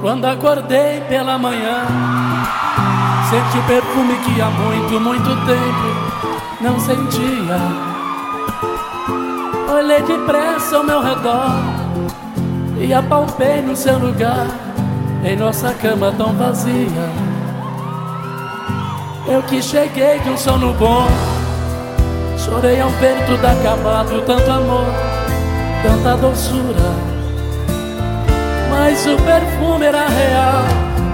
Quando acordei pela manhã, senti perfume que há muito, muito tempo não sentia. Olhei depressa ao meu redor e apalpei no seu lugar, em nossa cama tão vazia. Eu que cheguei de um sono bom, chorei ao ver tudo acabado, tanto amor, tanta doçura. Mas o perfume era real,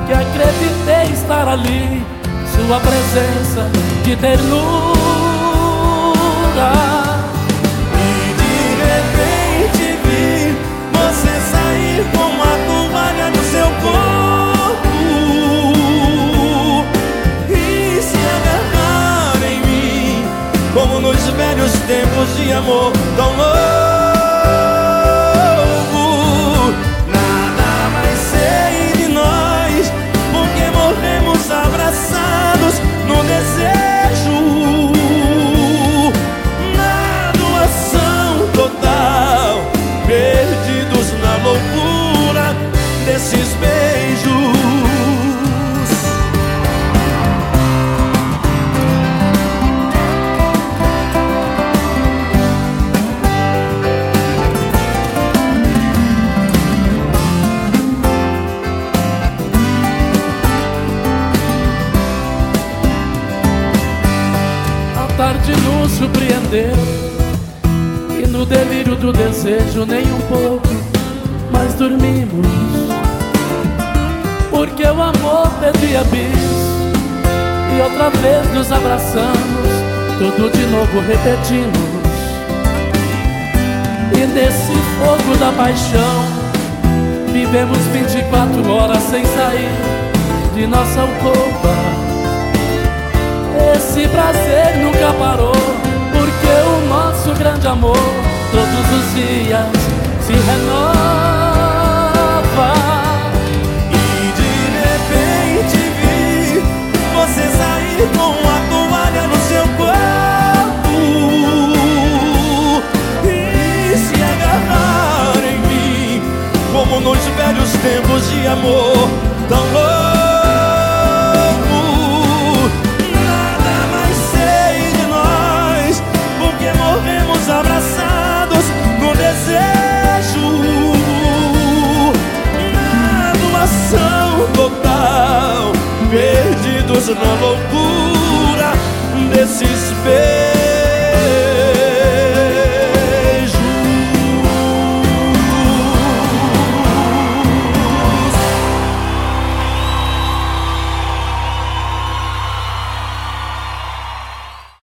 que acreditei estar ali. Sua presença de ternura. De amor tão louco. Tarde nos surpreendeu. E no delírio do desejo nem um pouco Mas dormimos. Porque o amor pedia bis E outra vez nos abraçamos Tudo de novo repetimos. E nesse fogo da paixão Vivemos 24 horas sem sair de nossa alcova esse prazer nunca parou, porque o nosso grande amor todos os dias se renova. E de repente vi você sair com a toalha no seu corpo e se agarrar em mim, como nos velhos tempos de amor. na loucura desses beijos.